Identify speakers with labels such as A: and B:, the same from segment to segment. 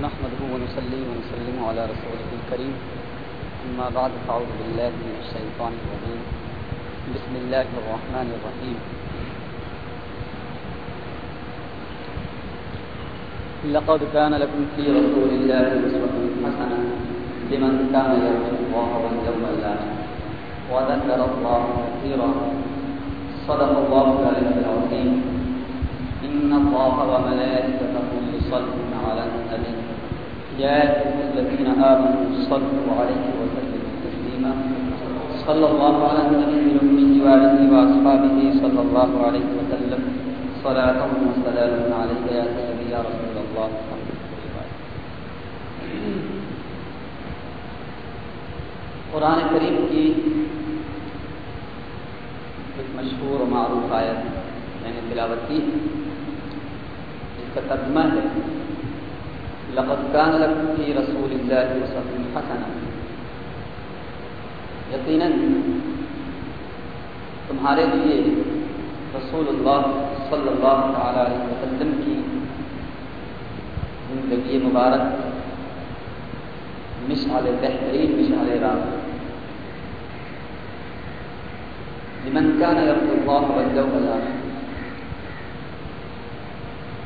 A: نحمده ونصلي ونسلم على رسوله الكريم. أما بعد، فأعوذ بالله من الشيطان الرجيم. بسم الله الرحمن الرحيم. لقد كان لكم في رسول الله أسوة حسنة لمن كان يرجو الله واليوم الآخر. وذكر الله كثيرا. صدق الله العلي العظيم. إن الله وملائكته يصلون على النبي. يا أيها الذين آمنوا صلوا عليه وسلموا تسليما. صلى الله على النبي الأمي وآله وأصحابه صلى الله عليه وسلم. صلاة وسلام عليك يا سيدي يا رسول الله. قرآن کریم کی ایک مشہور و معروف آیت میں نے تلاوت کی۔ کا ترجمہ ہے لقد كان لكم في رسول الله اسوة حسنة. یقیناً تمہارے لیے رسول اللہ صلی اللہ تعالی علیہ وسلم کی زندگی مبارک مشعل بہترین مشعل راہ لمن كان يرجو الله واليوم الآخر.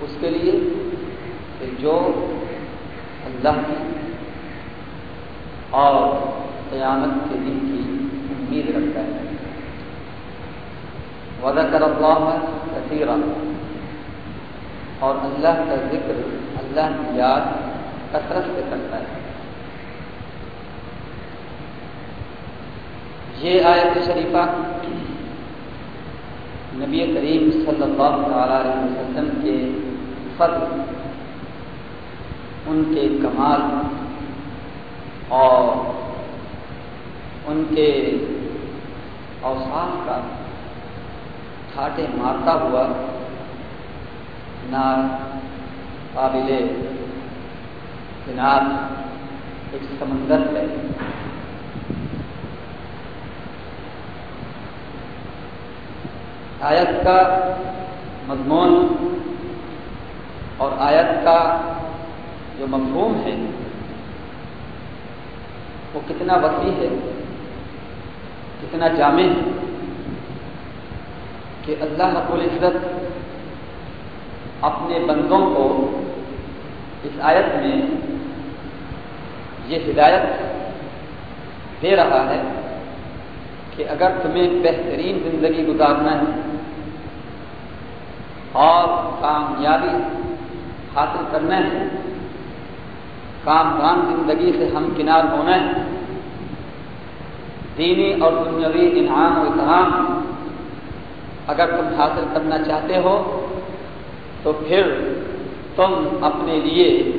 A: اس کے لیے کہ جو اللہ کی اور قیامت کے دن کی امید رکھتا ہے۔ وعدہ کر اللہ کثیرہ اور اللہ کا ذکر اللہ کی یاد کثرت سے کرتا ہے۔ یہ آیت شریفہ نبی کریم صلی اللہ تعالی علیہ وسلم کے فضل، ان کے کمال اور ان کے اوساف کا ٹھاٹے مارتا ہوا نہ قابل جناب ایک سمندر ہے۔ آیت کا مضمون اور آیت کا جو مفہوم ہے، وہ کتنا وسیع ہے، کتنا جامع ہے کہ اللہ رب العزت اپنے بندوں کو اس آیت میں یہ ہدایت دے رہا ہے کہ اگر تمہیں بہترین زندگی گزارنا ہے اور کامیابی حاصل کرنا ہے۔ کامران زندگی سے ہم کنار ہونا ہے۔ دینی اور دنیاوی انعام و اتحام اگر تم حاصل کرنا چاہتے ہو، تو پھر تم اپنے لیے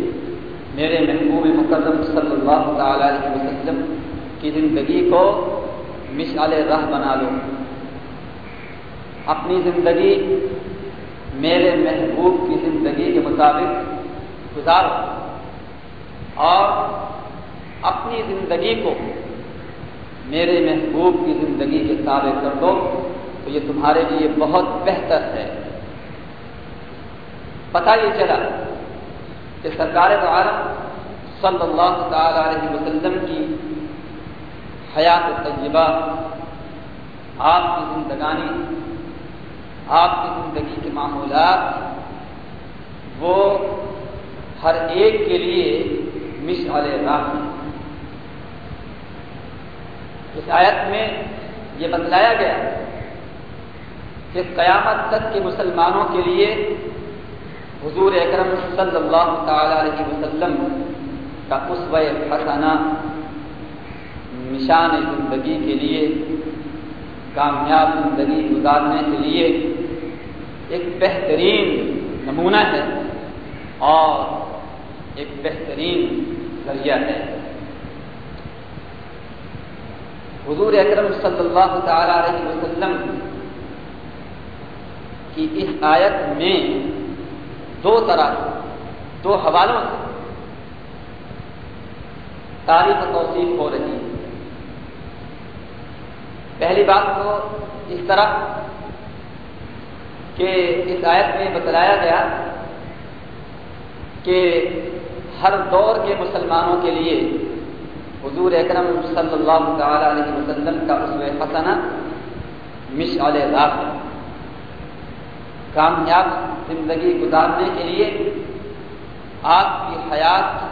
A: میرے محبوب مقدم صلی اللہ تعالی علیہ وسلم کی زندگی کو مشعل راہ بنا لو۔ اپنی زندگی میرے محبوب کی زندگی کے مطابق گزارو اور اپنی زندگی کو میرے محبوب کی زندگی کے تابع کر دو، تو یہ تمہارے لیے بہت بہتر ہے۔ پتہ یہ چلا کہ سرکار عالم صلی اللہ تعالی علیہ وسلم کی حیات طیبہ، آپ کی زندگانی، آپ کی زندگی معمولات وہ ہر ایک کے لیے مشعل راہ اس آیت میں یہ بتلایا گیا کہ قیامت تک کے مسلمانوں کے لیے حضور اکرم صلی اللہ تعالی علیہ وسلم کا اسوہ حسنہ، نشان زندگی کے لیے، کامیاب زندگی گزارنے کے لیے ایک بہترین نمونہ ہے اور ایک بہترین ذریعہ ہے۔ حضور اکرم صلی اللہ تعالی علیہ وسلم کی اس آیت میں دو طرح، دو حوالوں سے تعریف توصیف ہو رہی ہے۔ پہلی بات تو اس طرح کہ اس آیت میں بتلایا گیا کہ ہر دور کے مسلمانوں کے لیے حضور اکرم صلی اللہ تعالی علیہ وسلم کا اس حسنہ مشعل راہ کامیاب زندگی گزارنے کے لیے آپ کی حیات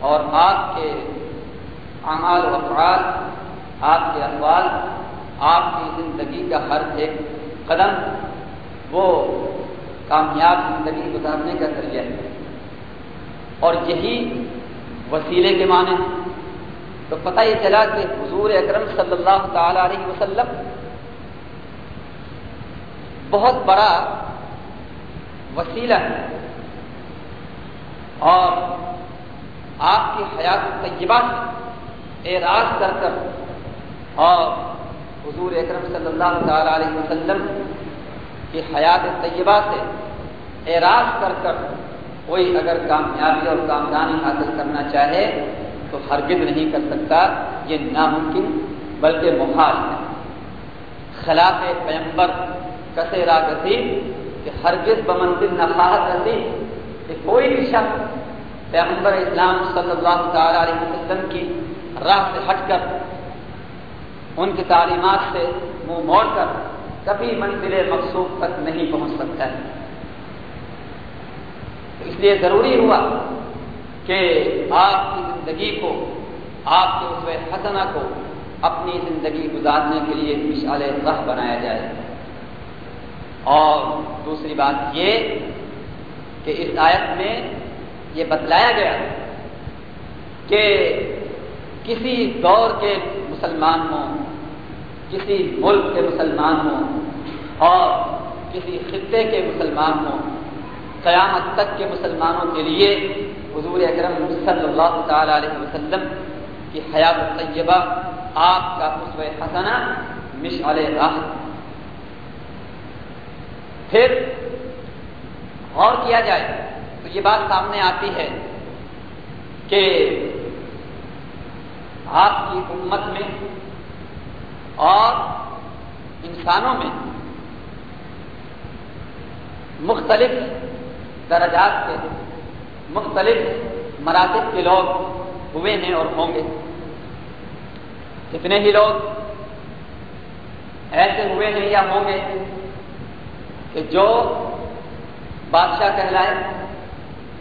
A: اور آپ کے اعمال و افعال، آپ کے اقوال آپ کی زندگی کا ہر ایک قدم وہ کامیاب زندگی گزارنے کا ذریعہ ہے۔ اور یہی وسیلے کے معنی تو پتہ یہ چلا کہ حضور اکرم صلی اللہ تعالی علیہ وسلم بہت بڑا وسیلہ ہے اور آپ کی حیات طیبہ اعراض کر کر اور حضور اکرم صلی اللہ تعالی علیہ وسلم کی حیات طیبہ سے اعراض کر کر کوئی اگر کامیابی اور کامرانی حاصل کرنا چاہے تو ہرگز نہیں کر سکتا، یہ ناممکن بلکہ محال ہے۔ خلاف پیمبر کسے را کہ ہرگز بمنزل نفاحت رسی کہ کوئی بھی شخص پیغمبر اسلام صلی اللہ تعالی علیہ وسلم کی راہ سے ہٹ کر ان کی تعلیمات سے منہ موڑ کر کبھی منزل مقصود تک نہیں پہنچ سکتا ہے۔ اس لیے ضروری ہوا کہ آپ کی زندگی کو، آپ کے اس حسنہ کو اپنی زندگی گزارنے کے لیے مشعل رہ بنایا جائے۔ اور دوسری بات یہ کہ اس آیت میں یہ بتلایا گیا کہ کسی دور کے مسلمان ہوں کسی ملک کے مسلمان ہوں اور کسی خطے کے مسلمان ہوں، قیامت تک کے مسلمانوں کے لیے حضور اکرم صلی اللہ تعالی علیہ وسلم کی حیات طیبہ آپ کا اس حسنہ مشعل راہ۔ پھر غور کیا جائے تو یہ بات سامنے آتی ہے کہ آپ کی امت میں اور انسانوں میں مختلف درجات کے، مختلف مراتب کے لوگ ہوئے ہیں اور ہوں گے۔ کتنے ہی لوگ ایسے ہوئے ہیں یا ہوں گے کہ جو بادشاہ کہلائے،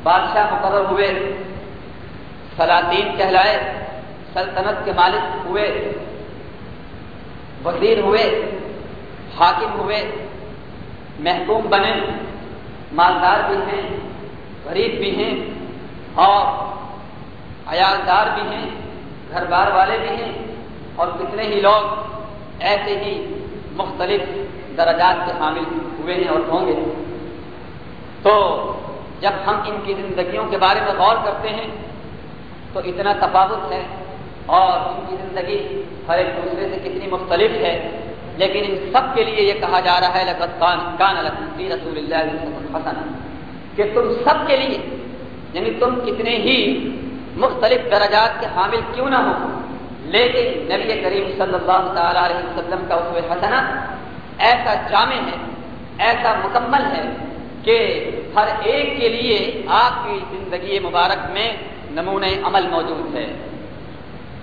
A: بادشاہ مقرر ہوئے، سلاطین کہلائے، سلطنت کے مالک ہوئے وزیر ہوئے، حاکم ہوئے، محکوم بنے، مالدار بھی ہیں، غریب بھی ہیں اور عیالدار بھی ہیں گھر بار والے بھی ہیں، اور کتنے ہی لوگ ایسے ہی مختلف درجات کے حامل ہوئے ہیں اور ہوں گے۔ تو جب ہم ان کی زندگیوں کے بارے میں غور کرتے ہیں، تو اتنا تفاوت ہے اور ان کی زندگی ہر ایک دوسرے سے کتنی مختلف ہے لیکن ان سب کے لیے یہ کہا جا رہا ہے کان رسول اللہ حسن کہ تم سب کے لیے یعنی تم کتنے ہی مختلف درجات کے حامل کیوں نہ ہو، لیکن نبی کریم صلی اللہ تعالی علیہ وسلم کا اس حسنہ ایسا جامع ہے، ایسا مکمل ہے کہ ہر ایک کے لیے آپ کی زندگی مبارک میں نمونۂ عمل موجود ہے۔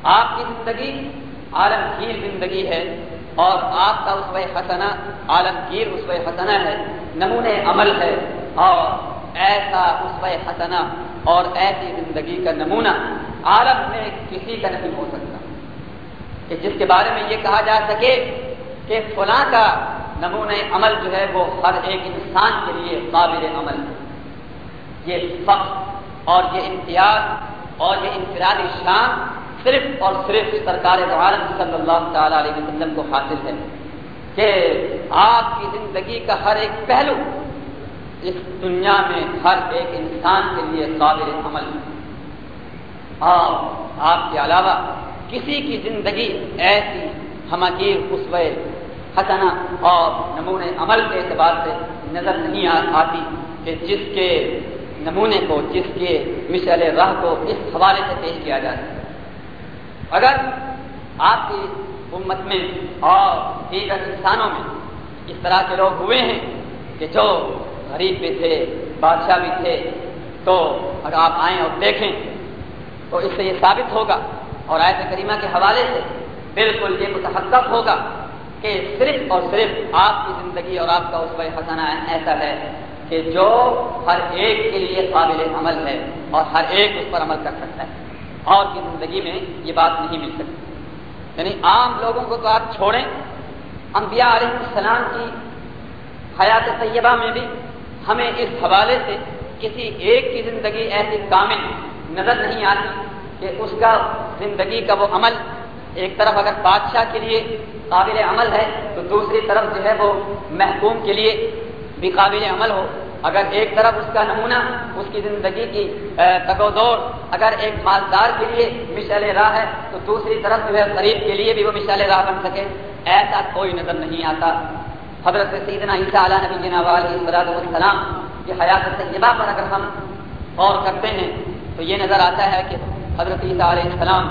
A: آپ کی زندگی عالمگیر زندگی ہے اور آپ کا اس حسنہ عالمگیر اس حسنہ ہے نمونۂ عمل ہے اور ایسا اس حسنہ اور ایسی زندگی کا نمونہ عالم میں کسی کا نہیں ہو سکتا۔ کہ جس کے بارے میں یہ کہا جا سکے کہ فلاں کا نمونۂ عمل جو ہے وہ ہر ایک انسان کے لیے قابل عمل ہے۔ یہ فخر اور یہ امتیاز اور یہ انفرادی شان صرف اور صرف سرکار عالم صلی اللہ تعالی علیہ وسلم کو حاصل ہے کہ آپ کی زندگی کا ہر ایک پہلو اس دنیا میں ہر ایک انسان کے لیے قابل عمل اور آپ کے علاوہ کسی کی زندگی ایسی ہمگیر اسوے حسنا اور نمونے عمل کے اعتبار سے نظر نہیں آتی کہ جس کے نمونے کو، جس کے مشعل راہ کو اس حوالے سے پیش کیا جائے اگر آپ کی امت میں اور دیگر انسانوں میں اس طرح کے لوگ ہوئے ہیں کہ جو غریب بھی تھے، بادشاہ بھی تھے، تو اگر آپ آئیں اور دیکھیں، تو اس سے یہ ثابت ہوگا اور آیت کریمہ کے حوالے سے بالکل یہ متحقق ہوگا کہ صرف اور صرف آپ کی زندگی اور آپ کا اس حسنہ ایسا ہے کہ جو ہر ایک کے لیے قابل عمل ہے اور ہر ایک اس پر عمل کر سکتا ہے۔ اور کی زندگی میں یہ بات نہیں مل سکتی۔ یعنی عام لوگوں کو تو آپ چھوڑیں۔ انبیاء علیہ السلام کی حیات طیبہ میں بھی ہمیں اس حوالے سے کسی ایک کی زندگی ایسی کامل نظر نہیں آتی کہ اس کا زندگی کا وہ عمل ایک طرف اگر بادشاہ کے لیے قابل عمل ہے تو دوسری طرف جو ہے وہ محکوم کے لیے بھی قابل عمل ہو۔ اگر ایک طرف اس کا نمونہ اس کی زندگی کی تگ و دور اگر ایک مالدار کے لیے مشعل راہ ہے، تو دوسری طرف جو ہے غریب کے لیے بھی وہ مشعل راہ بن سکے۔ ایسا کوئی نظر نہیں آتا۔ حضرت سیدنا عیسیٰ علیہ نبی جناب علیہ السلام کی حیات طیبہ پر اگر ہم غور کرتے ہیں، تو یہ نظر آتا ہے کہ حضرت عیسیٰ علیہ السلام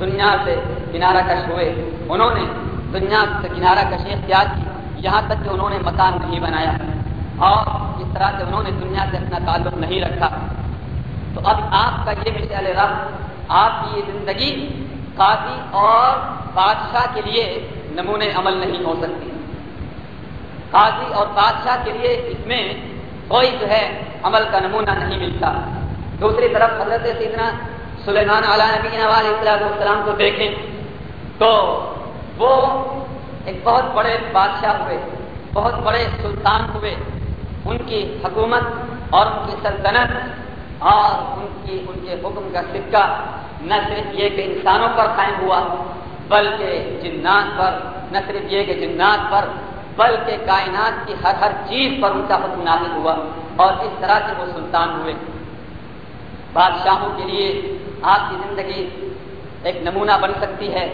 A: دنیا سے کنارہ کش ہوئے۔ انہوں نے دنیا سے کنارہ کشی اختیار کی۔ یہاں تک کہ انہوں نے مکان نہیں بنایا۔ اور جس طرح سے انہوں نے دنیا سے اپنا تعلق نہیں رکھا، تو اب آپ کا یہ مثال رب، آپ کی یہ زندگی قاضی اور بادشاہ کے لیے نمونے عمل نہیں ہو سکتی۔ قاضی اور بادشاہ کے لیے اس میں کوئی جو ہے عمل کا نمونہ نہیں ملتا۔ دوسری طرف حضرت سیدنا سلیمان علیہ نبی علیہ السلام کو دیکھیں تو وہ ایک بہت بڑے بادشاہ ہوئے، بہت بڑے سلطان ہوئے۔ ان کی حکومت اور ان کی سلطنت اور ان کی ان کے حکم کا سکہ نہ صرف یہ کہ انسانوں پر قائم ہوا، بلکہ جنات پر، نہ صرف یہ کہ جنات پر، بلکہ کائنات کی ہر ہر چیز پر ان کا حکم نافذ ہوا اور اس طرح سے وہ سلطان ہوئے۔ بادشاہوں کے لیے آپ کی زندگی ایک نمونہ بن سکتی ہے،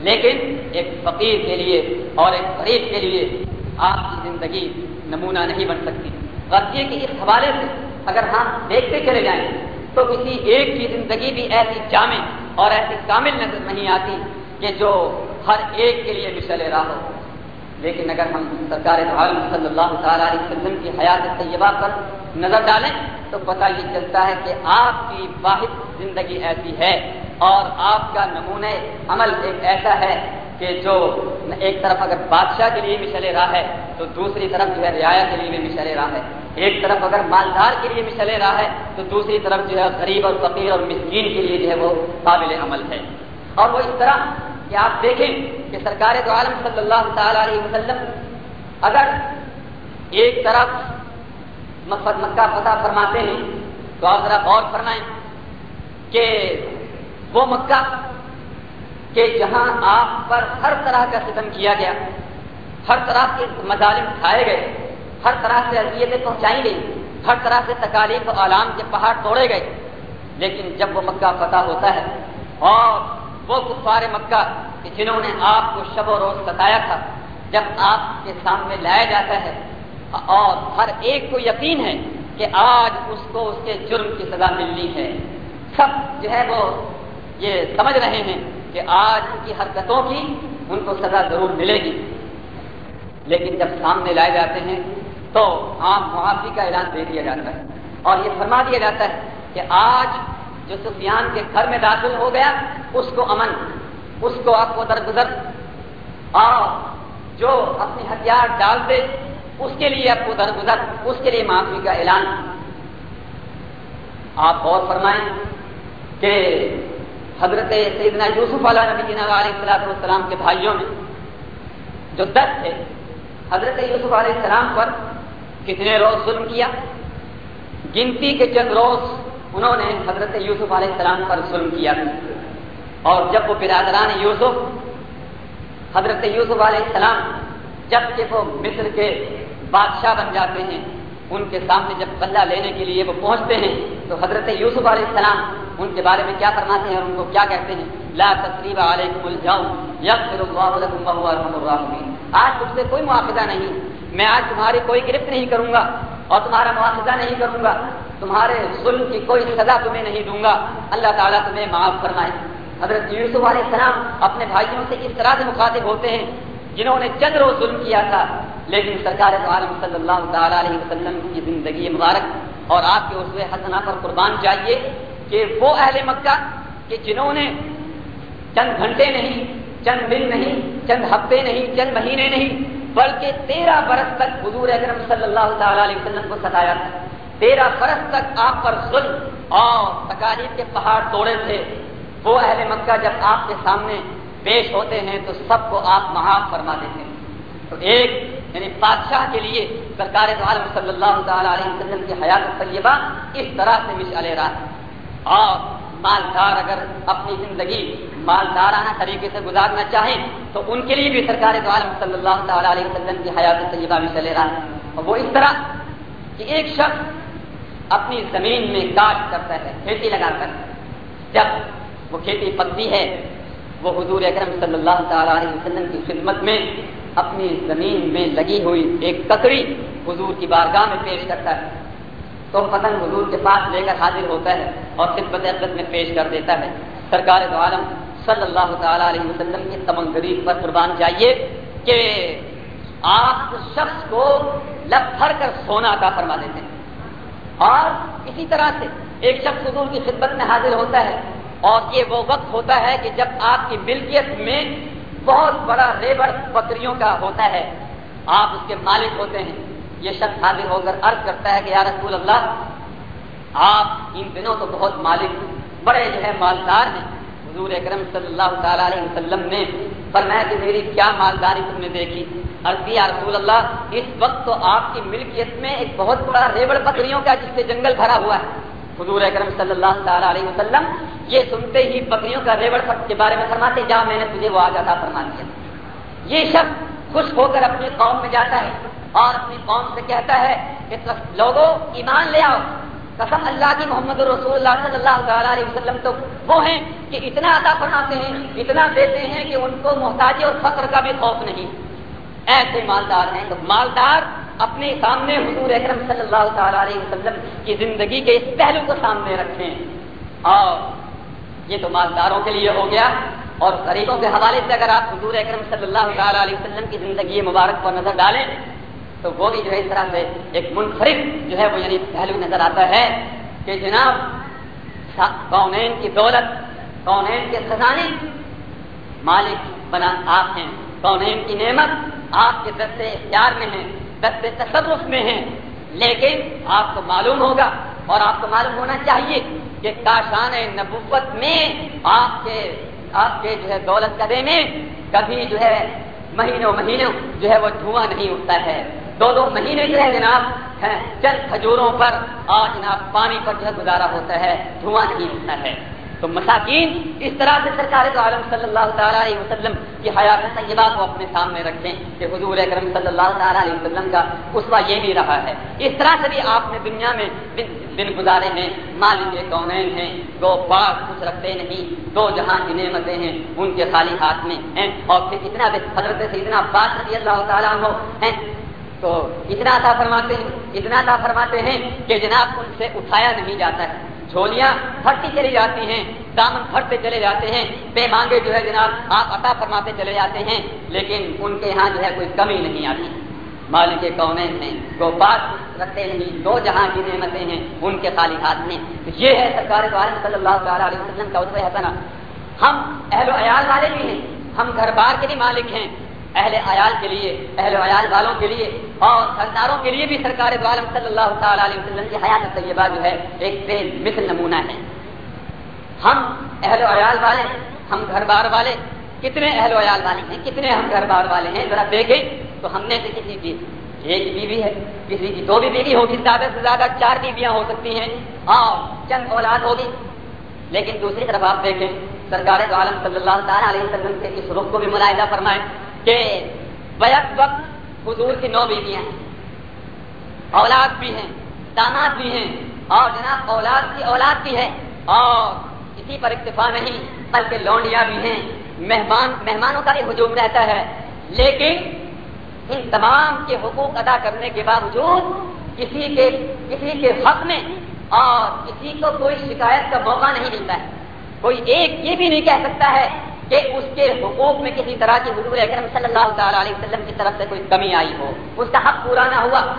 A: لیکن ایک فقیر کے لیے اور ایک غریب کے لیے آپ کی زندگی نمونہ نہیں بن سکتی۔ غرضی کے اس حوالے سے اگر ہم دیکھتے چلے جائیں تو کسی ایک کی زندگی بھی ایسی جامع اور ایسی کامل نظر نہیں آتی کہ جو ہر ایک کے لیے مشل راہ ہو۔ لیکن اگر ہم سرکار عالم صلی اللہ تعالیٰ علیہ وسلم کی حیات طیبہ پر نظر ڈالیں تو پتہ یہ چلتا ہے کہ آپ کی واحد زندگی ایسی ہے اور آپ کا نمونہ عمل ایک ایسا ہے کہ جو ایک طرف اگر بادشاہ کے لیے مشل راہ ہے، تو دوسری طرف جو ہے رعایا کے لیے بھی مشل راہ ہے۔ ایک طرف اگر مالدار کے لیے مشل راہ ہے، تو دوسری طرف جو ہے غریب اور فقیر اور مسکین کے لیے جو ہے وہ قابل عمل ہے۔ اور وہ اس طرح کہ آپ دیکھیں کہ سرکار تو عالم صلی اللہ تعالی علیہ وسلم اگر ایک طرف مکہ فتح فرماتے ہیں، تو آپ ذرا غور فرمائیں کہ وہ مکہ کہ جہاں آپ پر ہر طرح کا ستم کیا گیا۔ ہر طرح کے مظالم کھائے گئے۔ ہر طرح سے اذیتیں پہنچائی گئی ہر طرح سے تکالیف و علام کے پہاڑ توڑے گئے۔ لیکن جب وہ مکہ فتح ہوتا ہے اور وہ کفار مکہ کہ جنہوں نے آپ کو شب و روز ستایا تھا، جب آپ کے سامنے لایا جاتا ہے، اور ہر ایک کو یقین ہے کہ آج اس کو اس کے جرم کی سزا ملنی ہے۔ سب جو ہے وہ یہ سمجھ رہے ہیں۔ کہ آج ان کی حرکتوں کی ان کو سزا ضرور ملے گی۔ لیکن جب سامنے لائے جاتے ہیں تو عام معافی کا اعلان دے دیا جاتا ہے۔ اور یہ فرما دیا جاتا ہے کہ آج جو سفیان کے گھر میں داخل ہو گیا، اس کو امن، اس کو آپ کو درگزر۔ اور جو اپنے ہتھیار ڈال دے، اس کے لیے آپ کو درگزر، اس کے لیے معافی کا اعلان۔ آپ اور فرمائیں کہ حضرت سیدنا یوسف علیہ نبی علیہ السلام کے بھائیوں نے جو دس تھے، حضرت یوسف علیہ السلام پر کتنے روز ظلم کیا؟ گنتی کے چند روز انہوں نے حضرت یوسف علیہ السلام پر ظلم کیا۔ اور جب وہ برادران یوسف، حضرت یوسف علیہ السلام جبکہ وہ مصر کے بادشاہ بن جاتے ہیں ان کے سامنے جب بدلہ لینے کے لیے وہ پہنچتے ہیں، تو حضرت یوسف علیہ السلام ان کے بارے میں کیا فرماتے ہیں اور ان کو کیا کہتے ہیں؟ لا تصریب علیکم الجاؤ یغفر اللہ لکم وهو ارحم الراحمین۔ آج تم سے کوئی مواخذہ نہیں، میں آج تمہاری کوئی گرفت نہیں کروں گا اور تمہارا مواخذہ نہیں کروں گا۔ تمہارے ظلم کی کوئی سزا تمہیں نہیں دوں گا۔ اللہ تعالیٰ تمہیں معاف فرمائے۔ حضرت یوسف علیہ السلام اپنے بھائیوں سے اس طرح سے مخاطب ہوتے ہیں جنہوں نے چند روز ظلم کیا تھا، لیکن سرکار عالم صلی اللہ تعالیٰ علیہ وسلم کی زندگی مبارک اور آپ کے اس حسنا پر قربان چاہیے کہ وہ اہل مکہ کہ جنہوں نے چند گھنٹے نہیں، چند دن نہیں، چند ہفتے نہیں، چند مہینے نہیں، بلکہ تیرہ برس تک حضور اکرم صلی اللہ تعالی علیہ وسلم کو ستایا تھا۔ تیرہ برس تک آپ پر ظلم اور تکالیف کے پہاڑ توڑے تھے۔ وہ اہل مکہ جب آپ کے سامنے پیش ہوتے ہیں تو سب کو آپ معاف فرما دیتے ہیں۔ تو ایک یعنی بادشاہ کے لیے سرکار عالم صلی اللہ تعالی علیہ وسلم کی حیات طیبہ اس طرح سے مشعل رہا اور مالدار اگر اپنی زندگی مالدارانہ طریقے سے گزارنا چاہیں تو ان کے لیے بھی سرکار عالم صلی اللہ تعالی علیہ وسلم کی حیات طیبہ میں چلے رہا اور وہ اس طرح کہ ایک شخص اپنی زمین میں کاٹ کرتا ہے، کھیتی لگا کر جب وہ کھیتی پکتی ہے وہ حضور اکرم صلی اللہ تعالی علیہ وسلم کی خدمت میں اپنی زمین میں لگی ہوئی ایک ککڑی حضور کی بارگاہ میں پیش کرتا ہے۔ تو پتنگ حضور کے پاس لے کر حاضر ہوتا ہے اور خدمت عزت میں پیش کر دیتا ہے۔ سرکار دو عالم صلی اللہ تعالی علیہ وسلم کی تمنگ غریب پر قربان چاہیے کہ آپ شخص کو لب بھر کر سونا عطا فرما دیتے ہیں۔ اور اسی طرح سے ایک شخص حضور کی خدمت میں حاضر ہوتا ہے اور یہ وہ وقت ہوتا ہے کہ جب آپ کی ملکیت میں بہت بڑا ریبر بکریوں کا ہوتا ہے، آپ اس کے مالک ہوتے ہیں۔ یہ شخص حاضر ہو کر عرض کرتا ہے کہ یا رسول اللہ، آپ ان دنوں تو بہت مالک بڑے جو ہے مالدار ہیں۔ حضور اکرم صلی اللہ تعالی علیہ وسلم نے فرمایا کہ میری کیا مالداری تم نے دیکھی؟ عرض یا رسول اللہ، اس وقت تو آپ کی ملکیت میں ایک بہت بڑا ریبڑ بکریوں کا جس سے جنگل بھرا ہوا ہے۔ حضور اکرم صلی اللہ تعالی علیہ وسلم یہ سنتے ہی بکریوں کا ریوڑ سب کے بارے میں فرماتے، جا، میں نے تجھے وہ آگاہ تھا فرما دیا۔ یہ شخص خوش ہو کر اپنی قوم میں جاتا ہے اور اپنی قوم سے کہتا ہے کہ لوگوں، ایمان لے آؤ۔ قسم اللہ کی، محمد رسول اللہ صلی اللہ تعالی علیہ وسلم تو وہ ہیں کہ اتنا عطا فرماتے ہیں، اتنا دیتے ہیں کہ ان کو محتاجی اور فخر کا بھی خوف نہیں۔ ایسے مالدار ہیں۔ تو مالدار اپنے سامنے حضور اکرم صلی اللہ تعالی علیہ وسلم کی زندگی کے اس پہلو کو سامنے رکھیں۔ اور یہ تو مالداروں کے لیے ہو گیا اور غریبوں کے حوالے سے اگر آپ حضور اکرم صلی اللہ تعالی علیہ وسلم کی زندگی مبارک پر نظر ڈالیں، تو وہ بھی جو ہے اس طرح سے ایک منفرد جو ہے وہ یعنی پہلو نظر آتا ہے کہ جناب کونین کی دولت، کونین کے خزانے مالک بنا آپ ہیں، کونین کی نعمت آپ کے دستے اختیار میں ہیں دستے تصرف میں ہیں، لیکن آپ کو معلوم ہوگا اور آپ کو معلوم ہونا چاہیے کہ کاشان نبوت میں آپ کے آپ کے جو ہے دولت کدے میں کبھی جو ہے مہینوں مہینوں جو ہے وہ دھواں نہیں اٹھتا ہے۔ دو دو مہینے جو ہے جناب چند کھجوروں پر اور جناب پانی پر جو ہے گزارا ہوتا ہے، دھواں نہیں اٹھتا ہے۔ تو مساکین، اس طرح سے سرکار تو عالم صلی اللہ تعالیٰ علیہ وسلم کی حیات طیبہ کو اپنے سامنے رکھیں کہ حضور اکرم صلی اللہ تعالیٰ علیہ وسلم کا اسوا یہ بھی رہا ہے۔ اس طرح سے بھی آپ نے دنیا میں دن گزارے ہیں، مالک کونین ہیں۔ دو باغ کچھ رکھتے نہیں، دو جہاں کی نعمتیں ہیں۔ ان کے خالی ہاتھ میں ہیں۔ اور پھر اتنا حضرت سے اتنا بات رضی اللہ تعالیٰ ہو ہیں۔ تو اتنا تھا فرماتے ہیں، اتنا تھا فرماتے ہیں کہ جناب ان سے اٹھایا نہیں جاتا ہے۔ جھولیاں پھٹتی چلی جاتی ہیں، دامن پھٹتے چلے جاتے ہیں۔ بے مانگے جو ہے جناب، آپ عطا فرماتے چلے جاتے ہیں، لیکن ان کے یہاں جو ہے کوئی کمی نہیں آتی۔ مالک کون ہیں وہ بات رکھتے نہیں دو جہاں کی نعمتیں ہیں، ان کے خالی ہاتھ میں یہ ہے سرکار صلی اللہ تعالیٰ علیہ وسلم کا اسے حسنا ہم اہل و عیال والے بھی ہیں، ہم گھر بار کے بھی مالک ہیں۔ اہل عیال کے لیے، اہل عیال والوں کے لیے اور سرداروں کے لیے بھی سرکار عالم صلی اللہ تعالی علیہ وسلم کی حیات طیبہ جو ہے، ایک بے مثل نمونہ ہے۔ ہم اہل عیال والے ہم گھر بار والے۔ کتنے اہل عیال والے ہیں، کتنے ہم گھر بار والے ہیں؟ ذرا دیکھیں۔ تو ہم نے سے کسی کی ایک بیوی ہے، کسی کی دو بھی بیوی ہوگی، زیادہ سے زیادہ چار بیویاں ہو سکتی ہیں۔ اور چند اولاد ہوگی۔ لیکن دوسری طرف آپ دیکھیں، سرکار عالم صلی اللہ تعالیٰ علیہ وسلم سے اس رخ کو بھی ملاحدہ فرمائیں کہ بیک وقت حضور کی نو بیویاں ہیں۔ اولاد بھی ہیں، داماد بھی ہیں۔ اور جناب، اولاد کی اولاد بھی ہے۔ اور اسی پر اکتفا نہیں، بلکہ لونڈیاں بھی ہیں۔ مہمان مہمانوں کا بھی ہجوم رہتا ہے۔ لیکن ان تمام کے حقوق ادا کرنے کے باوجود کسی کے کسی کے حق میں اور کسی کو کوئی شکایت کا موقع نہیں ملتا ہے۔ کوئی ایک یہ بھی نہیں کہہ سکتا ہے کہ اس کے حقوق میں کسی طرح کی حضور اکرم صلی اللہ تعالی علیہ وسلم کی طرف سے کوئی کمی آئی ہو۔ اس کا حق پورا نہ ہوا۔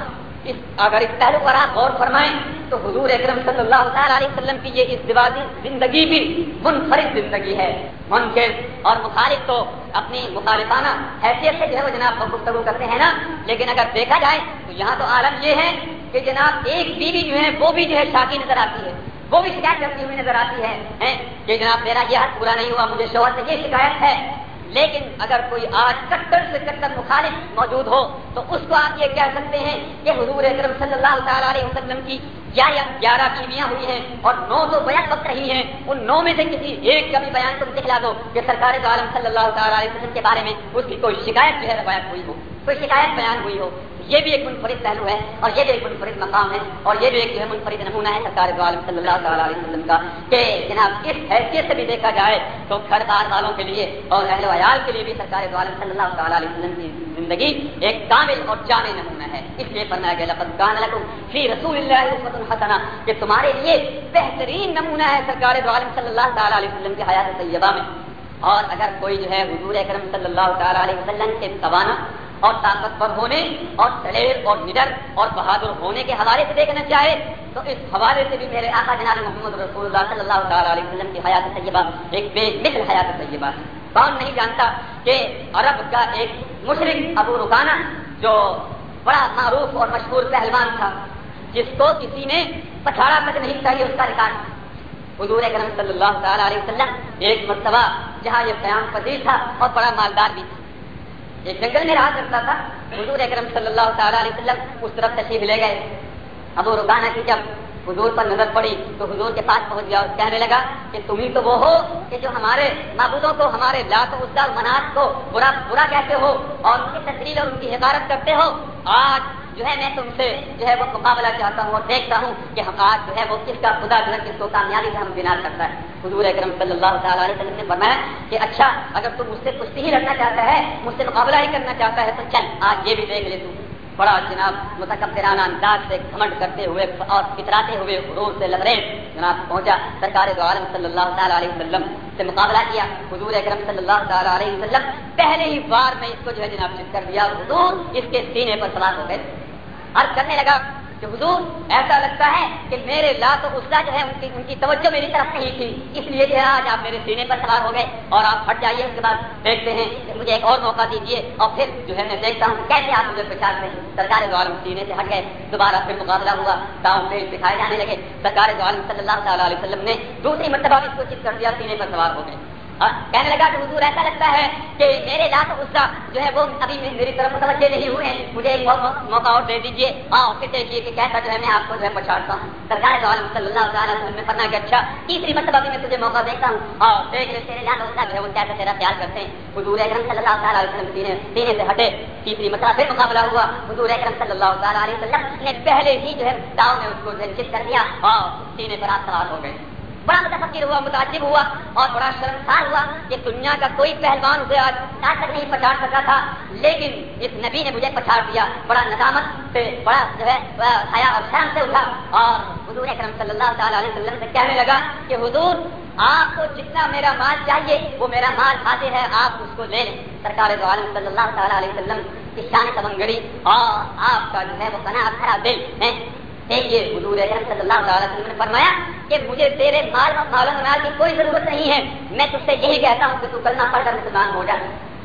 A: اس اگر اس پہلو پر آپ غور فرمائیں تو حضور اکرم صلی اللہ تعالیٰ علیہ وسلم کی یہ ازدواجی زندگی بھی منفرد زندگی ہے۔ منکر اور مخالف تو اپنی مخالفانہ حیثیت سے جو ہے وہ جناب گفتگو کرتے ہیں نا۔ لیکن اگر دیکھا جائے تو یہاں تو عالم یہ ہے کہ جناب ایک بیوی جو ہے وہ بھی جو ہے شاکی نظر آتی ہے۔ وہ بھی شکایت کرتی ہوئی نظر آتی ہے کہ جناب میرا یہ حق پورا نہیں ہوا، مجھے شوہر سے یہ شکایت ہے۔ لیکن اگر کوئی آج کٹر سے کٹر مخالف موجود ہو، تو اس کو آپ یہ کہہ سکتے ہیں کہ حضور اکرم صلی اللہ تعالیٰ علیہ وسلم کی گیارہ بیویاں ہوئی ہیں اور نو تو بیان وقت رہی ہیں۔ ان نو میں سے کسی ایک کا بھی بیان تم دکھلا دو کہ سرکار عالم صلی اللہ تعالیٰ علیہ وسلم کے بارے میں اس کی کوئی شکایت جو ہے، روایت ہوئی ہو۔ کوئی شکایت بیان ہوئی ہو۔ یہ بھی ایک منفرد پہلو ہے اور یہ بھی ایک منفرد مقام ہے اور یہ بھی ایک جو ہے منفرد نمونہ ہے سرکار عالم صلی اللہ تعالیٰ علیہ وسلم کا کہ جناب اس حیثیت سے بھی دیکھا جائے تو گھر بار والوں کے لیے اور اہل ویال کے لیے بھی سرکار عالم صلی اللہ تعالیٰ علیہ وسلم کی زندگی ایک کامل اور جامع نمونہ ہے۔ اس لیے فرمایا گیا لفظ گان لکم فی رسول اللہ حسنا کہ تمہارے لیے بہترین نمونہ ہے سرکار عالم صلی اللہ تعالیٰ علیہ وسلم کی حیات طیبہ میں۔ اور اگر کوئی جو ہے حضور اکرم صلی اللہ تعالیٰ علیہ وسلم کے توانا اور طاقتور ہونے اور دلیر اور نڈر اور بہادر ہونے کے حوالے سے دیکھنا چاہے، تو اس حوالے سے بھی میرے آقا جناب محمد رسول اللہ صلی اللہ تعالیٰ علیہ وسلم کی حیات طیبہ ایک بے مثل حیات طیبہ۔ کون نہیں جانتا کہ عرب کا ایک مشرق ابو رکانہ جو بڑا معروف اور مشہور پہلوان تھا، جس کو کسی نے پچھاڑا تک نہیں چاہیے اس کا ریکارڈ۔ حضور کرم صلی اللہ تعالیٰ علیہ وسلم ایک مرتبہ جہاں یہ قیام پذیر تھا اور بڑا مالدار بھی تھا۔ ایک جنگل میں رہا کرتا تھا، حضور اکرم صلی اللہ تعالیٰ علیہ وسلم اس طرف تشریف لے گئے۔ ابو رکانہ کی جب حضور پر نظر پڑی تو حضور کے پاس پہنچ گیا کہنے لگا کہ تم ہی تو وہ ہو کہ جو ہمارے معبودوں کو، ہمارے لات و مناس کو برا برا کہتے ہو اور ان کی تصویر اور ان کی حفاظت کرتے ہو۔ آج جو ہے میں تم سے جو ہے وہ مقابلہ چاہتا ہوں اور دیکھتا ہوں کہ ہم آج جو ہے وہ کس کا خدا جو ہے کس کو کامیابی سے ہم بنا کرتا ہے۔ حضور اکرم صلی اللہ تعالیٰ علیہ وسلم نے فرمایا کہ اچھا اگر تم مجھ سے کشتی ہی رکھنا چاہتا ہے، مجھ سے مقابلہ ہی کرنا چاہتا ہے، تو چل، آج یہ بھی دیکھ لے تو۔ بڑا جناب متکبرانہ انداز سے گھمنڈ کرتے ہوئے اور کتراتے ہوئے، غرور سے لبریز جناب پہنچا سرکار دو عالم صلی اللہ تعالیٰ علیہ وسلم سے مقابلہ کیا۔ حضور اکرم صلی اللہ تعالیٰ علیہ وسلم پہلے ہی بار میں اس کو جو ہے جناب چپ کر دیا حضور اس کے سینے پر سوار ہو گئے۔ عرض کرنے لگا کہ حضور، ایسا لگتا ہے کہ میرے لا تو غصہ جو ہے، ان کی ان کی توجہ میری طرف نہیں تھی۔ اس لیے جو ہے، آج آپ میرے سینے پر سوار ہو گئے اور آپ ہٹ جائیے، اس کے بعد دیکھتے ہیں کہ مجھے ایک اور موقع دیجیے اور پھر جو ہے، میں دیکھتا ہوں کیسے آپ مجھے پہچانتے ہیں۔ سرکار عالم سینے سے ہٹ گئے، دوبارہ پھر مقابلہ ہوا گاؤں میں دکھائے جانے لگے۔ سرکار عالم صلی اللہ تعالیٰ علیہ وسلم نے دوسری مرتبہ اس کو چپ کر دیا، سینے پر سوار ہو گئے۔ اور کہنے لگا کہ حضور ایسا لگتا ہے کہ میرے لات غصہ جو ہے وہ ابھی میری طرف متوجہ نہیں ہوئے ہیں۔ مجھے ایک موقع اور دے دیجیے اور پھر دیکھیے کہ کیسا جو ہے میں آپ کو جو ہے پچھاڑتا ہوں۔ سرکار عالم صلی اللہ تعالیٰ وسلم نے فرمایا کہ اچھا تیسری مرتبہ بھی میں تجھے موقع دیتا ہوں۔ اور دیکھ لے، تیرے لات غصہ جو ہے وہ کیسا تیرا خیال کرتے ہیں۔ حضور اکرم صلی اللہ تعالیٰ وسلم سینے سینے سے ہٹے۔ تیسری مرتبہ پھر مقابلہ ہوا۔ حضور اکرم صلی اللہ تعالیٰ علیہ وسلم نے پہلے ہی جو ہے داؤ میں اس کو چپ کر دیا۔ اور سینے پر آپ سوار ہو گئے۔ بڑا متفقر ہوا متاثر ہوا اور بڑا شرمسار ہوا کہ دنیا کا کوئی پہلوان اسے آج آج تک نہیں پچھاڑ سکا تھا۔ لیکن اس نبی نے مجھے پچھاڑ دیا۔ بڑا ندامت سے، بڑا جو ہے حیا اور شرم سے اٹھا اور حضور اکرم صلی اللہ تعالیٰ علیہ وسلم سے کہنے لگا کہ حضور، آپ کو جتنا میرا مال چاہیے، وہ میرا مال حاضر ہے، آپ اس کو لے لیں۔ سرکار دو عالم صلی اللہ تعالیٰ علیہ وسلم کی شان سمنگڑی اور آپ کا جو ہے، وہ بنا بھرا دل۔ ہے دیکھیے، حضور اکرم صلی اللہ تعالیٰ وسلم نے فرمایا کہ مجھے تیرے مال مال مال کی کوئی ضرورت نہیں ہے۔ میں تجھ سے یہی کہتا ہوں کہ تو کلمہ پڑھ کر مسلمان ہو جا۔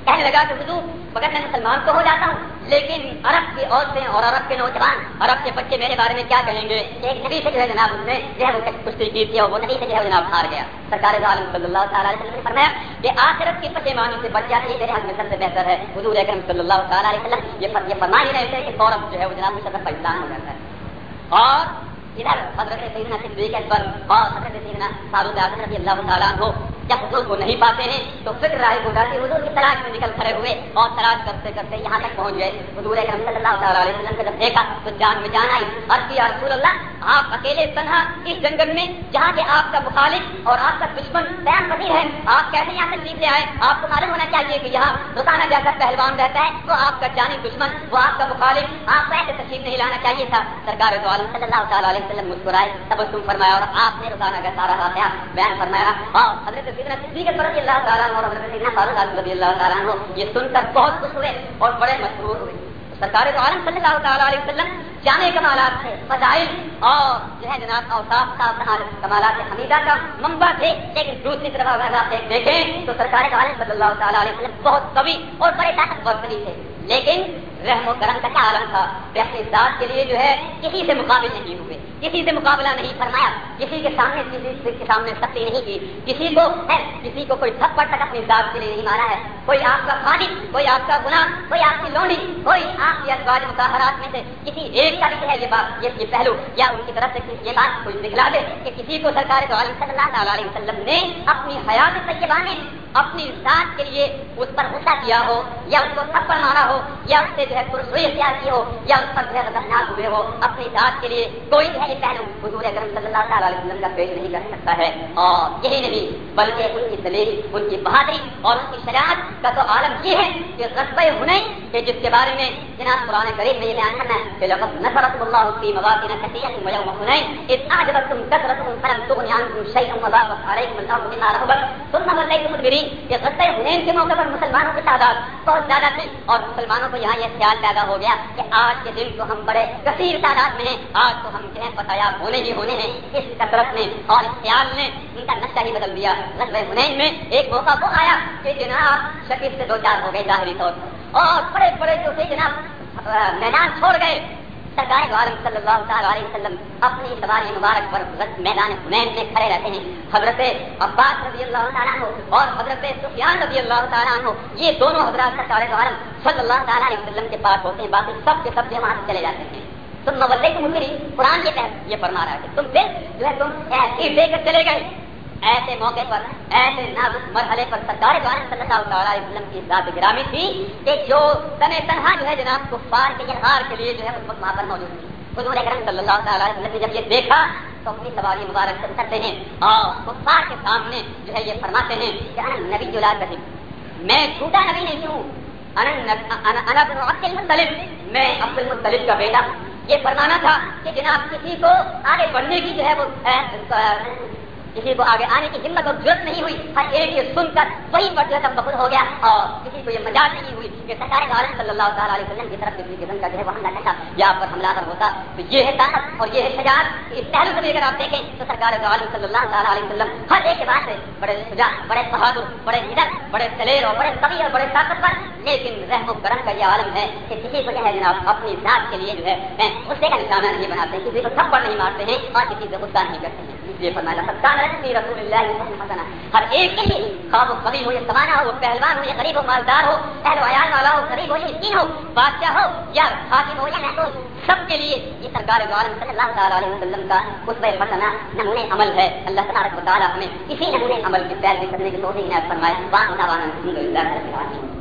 A: کہنے لگا کہ حضور، مگر میں مسلمان تو ہو جاتا ہوں، لیکن عرب کی عورتیں اور عرب کے نوجوان، عرب کے بچے میرے بارے میں کیا کہیں گے؟ ایک نبی سے جو ہے جناب اس نے جو ہے وہ کشتی کی تھی اور وہ نبی سے جو ہے جناب ہار گیا۔ سرکار عالم صلی اللہ تعالیٰ علیہ وسلم نے فرمایا کہ آخرت کی پشیمانی سے بچ جاتی ہے، میرے حق میں سب سے بہتر ہے۔ حضور اکرم صلی اللہ تعالیٰ علیہ وسلم یہ فرما ہی رہے تھے کہ فورم جو ہے وہ جناب مشرف کا اسلام ہو جاتا ہے۔ اور، ادھر حضرت سیدنا صدیق اکبر اور حضرت سیدنا فاروق اعظم رضی اللہ تعالیٰ عنہ جب حضور کو نہیں پاتے ہیں، تو فکر رائے ہو جاتی حضور کی تلاش میں نکل کھڑے ہوئے اور تلاش کرتے کرتے یہاں تک پہنچ گئے۔ حضور اکرم صلی اللہ تعالیٰ علیہ وسلم کو جب دیکھا تو جان میں جان آئی اور کیا رسول اللہ، آپ اکیلے تنہا اس جنگل میں جہاں کے آپ کا مخالف اور آپ کا دشمن بیان پذیر ہے آپ کیسے یہاں تشریف لے آئے؟ آپ کو معلوم ہونا چاہیے کہ یہاں روزانہ جا کر پہلوان رہتا ہے تو آپ کا جانی دشمن، وہ آپ کا مخالف، آپ کو ایسے تشریف نہیں لانا چاہیے تھا۔ سرکار تو عالم صلی اللہ تعالیٰ علیہ وسلم مسکرائے، تب تم فرمایا اور آپ نے روزانہ کا سارا واقعہ بیان فرمایا اور حضرت رضی اللہ تعالیٰ اور فاروق رضی اللہ تعالیٰ یہ سن کر بہت خوش ہوئے اور بڑے مشہور ہوئے۔ سرکار تو عالم صلی اللہ تعالیٰ علیہ وسلم جامع کمالات تھے، فضائل اور جو ہے جناب اوساف کا اپنا کمالات حمیدہ کا منبع تھے، لیکن دوسری طرف اگر آپ دیکھیں تو سرکار تو عالم صلی اللہ تعالیٰ علیہ وسلم بہت کبھی اور بڑے طاقتور تھے۔ لیکن رحم و کرم کا کیا عالم تھا؟ کہ اپنی ذات کے لیے جو ہے کسی سے مقابل نہیں ہوئے۔ کسی سے مقابلہ نہیں فرمایا، کسی کے سامنے کسی کے سامنے سختی نہیں کی۔ کسی کو ہے، کسی کو کوئی تھپڑ تک اپنی ذات کے لیے نہیں مارا ہے۔ کوئی آپ کا خالد کوئی آپ کا گناہ، کوئی آپ کی لونڈی، کوئی آپ کی ازواج مظاہرات میں سے کسی ایک کا بھی ہے یہ بات، یہ پہلو۔ یا ان کی طرف سے یہ بات کوئی دکھلا دے کہ کسی کو سرکار تو عالم صلی اللہ علیہ وسلم نے اپنی حیات طیبہ میں اپنی ذات کے لیے اس پر غصہ کیا ہو، یا اس کو تھپڑ مارا ہو، یا اس سے جو ہے پرسوئی اختیار کی ہو، یا اس پر جو ہے خطرناک ہوئے ہو، اپنی ذات کے لیے کوئی ہے پہلو حضور اکرم صلی اللہ علیہ وسلم کا پیش نہیں کر سکتا ہے۔ اور یہی نبی بلکہ ان کی دلیل، ان کی بہادری اور ان کی شجاعت کا تو عالم یہ ہے کہ غصب ہنئی کہ جس کے بارے میں جناب قرآن کریم میں یہ بیان کرنا ہے کہ لقد نصرت اللہ فی مواقع كثيرة ويوم حنين إذ أعجبتكم كثرتكم فلم تغن عنكم شيئا وضاقت عليكم الأرض بما رحبت، ثم وليتم مدبرين یہ غصہ ہنین کے موقع پر مسلمانوں کی تعداد بہت زیادہ تھی اور مسلمانوں کو یہاں یہ خیال پیدا ہو گیا کہ آج کے دن تو ہم بڑے کثیر تعداد میں ہیں، آج تو ہم جو ہے ہونے ہی ہونے ہیں اس کثرت نے اور اس خیال نے ان کا نقشہ ہی بدل دیا۔ غصب ہنین میں ایک موقع وہ آیا کہ جناب شکیل سے دو چار ہو گئے ظاہری طور پر۔ اور بڑے بڑے جو تھے جناب میدان چھوڑ گئے۔ سرکار عالم صلی اللہ تعالی علیہ وسلم اپنی سواری مبارک پر میدان حنین میں کھڑے رہتے ہیں۔ حضرت عباس رضی اللہ تعالیٰ عنہ اور حضرت سفیان رضی اللہ تعالیٰ عنہ، یہ دونوں حضرات سرکار عالم صلی اللہ تعالیٰ علیہ وسلم کے پاس ہوتے ہیں۔ باقی سب کے سب جو وہاں سے چلے جاتے ہیں۔ تم مولے کی مندری قرآن یہ یہ فرما رہا ہے تم پھر جو ہے تم ایسی دے کر چلے گئے۔ ایسے موقع پر، ایسے مرحلے پر سرکار دوارا صلی اللہ تعالیٰ علیہ وسلم کی ذات گرامی تھی کہ جو تنہ تنہا جو ہے جناب کفار کے اظہار کے لیے جو ہے اس وقت وہاں پر موجود تھی۔ حضور اکرم صلی اللہ تعالیٰ علیہ وسلم نے جب یہ دیکھا تو اپنی سواری مبارک سے اترتے ہیں اور کفار کے سامنے جو ہے یہ فرماتے ہیں کہ انا نبی جلا کر میں جھوٹا نبی نہیں ہوں۔ انا عبد المطلب۔ میں عبد المطلب کا بیٹا یہ فرمانا تھا کہ جناب کسی کو آگے بڑھنے کی جو ہے وہ کسی کو آگے آنے کی ہمت اور ضرورت نہیں ہوئی، ہر ایک یہ سن کر وہی پر جو ہے بخود ہو گیا اور کسی کو یہ مزاج نہیں ہوئی کہ سرکار عالم صلی اللہ تعالیٰ علیہ وسلم کی طرف کسی قسم کا جو ہے وہ حملہ نہیں یا پر حملہ کر ہوتا۔ تو یہ ہے طاقت اور یہ ہے شجاعت اس پہلو سے بھی اگر آپ دیکھیں تو سرکار عالم صلی اللہ تعالیٰ علیہ وسلم ہر ایک کے بعد سے بڑے شجاع، بڑے بہادر، بڑے نڈر بڑے دلیر اور بڑے طبی اور بڑے طاقتور، لیکن رحم و کرم کا یہ عالم ہے کہ کسی کو جو ہے جناب اپنی ذات کے لیے جو ہے غصے کا نشانہ نہیں بناتے، کسی کو تھپڑ نہیں مارتے ہیں اور کسی سے غصہ نہیں کرتے ہیں۔ اس لیے فرمایا سرکار رسول اللہ ہر ایک کے لیے خواب و کبھی ہو یا سمانا ہو، پہلوان ہو یا غریب ہو، مالدار ہو، اہل ویال والا ہو، غریب ہو یا مسکین ہو، بادشاہ ہو یا حاکم ہو یا محسوس سب کے لیے یہ سرکار عالم صلی اللہ تعالیٰ علیہ وسلم کا اس پہ پڑھنا نمونے عمل ہے۔ اللہ تبارک و تعالیٰ ہمیں اسی نمونے عمل کی پیروی کرنے کی توفیق عنایت فرمائے۔ وہاں الحمد للہ